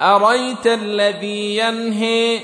أريت الذي ينهي